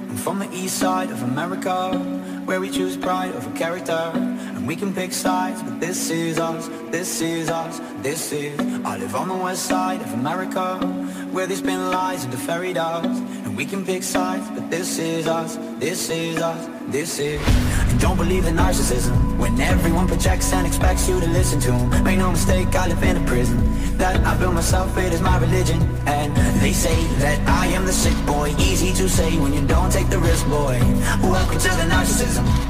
I'm from the east side of America, where we choose pride over character. And we can pick sides, but this is us, this is us, this is. I live on the west side of America, where they spin lies into fairy dust. And we can pick sides, but this is us, this is us, this is. And don't believe the narcissism, when everyone projects and expects you to listen to them. Make no mistake, I live in a prison that I built myself, it is my religion. And they say that I am the sick boy, to say when you don't take the risk, boy. Welcome to the narcissism.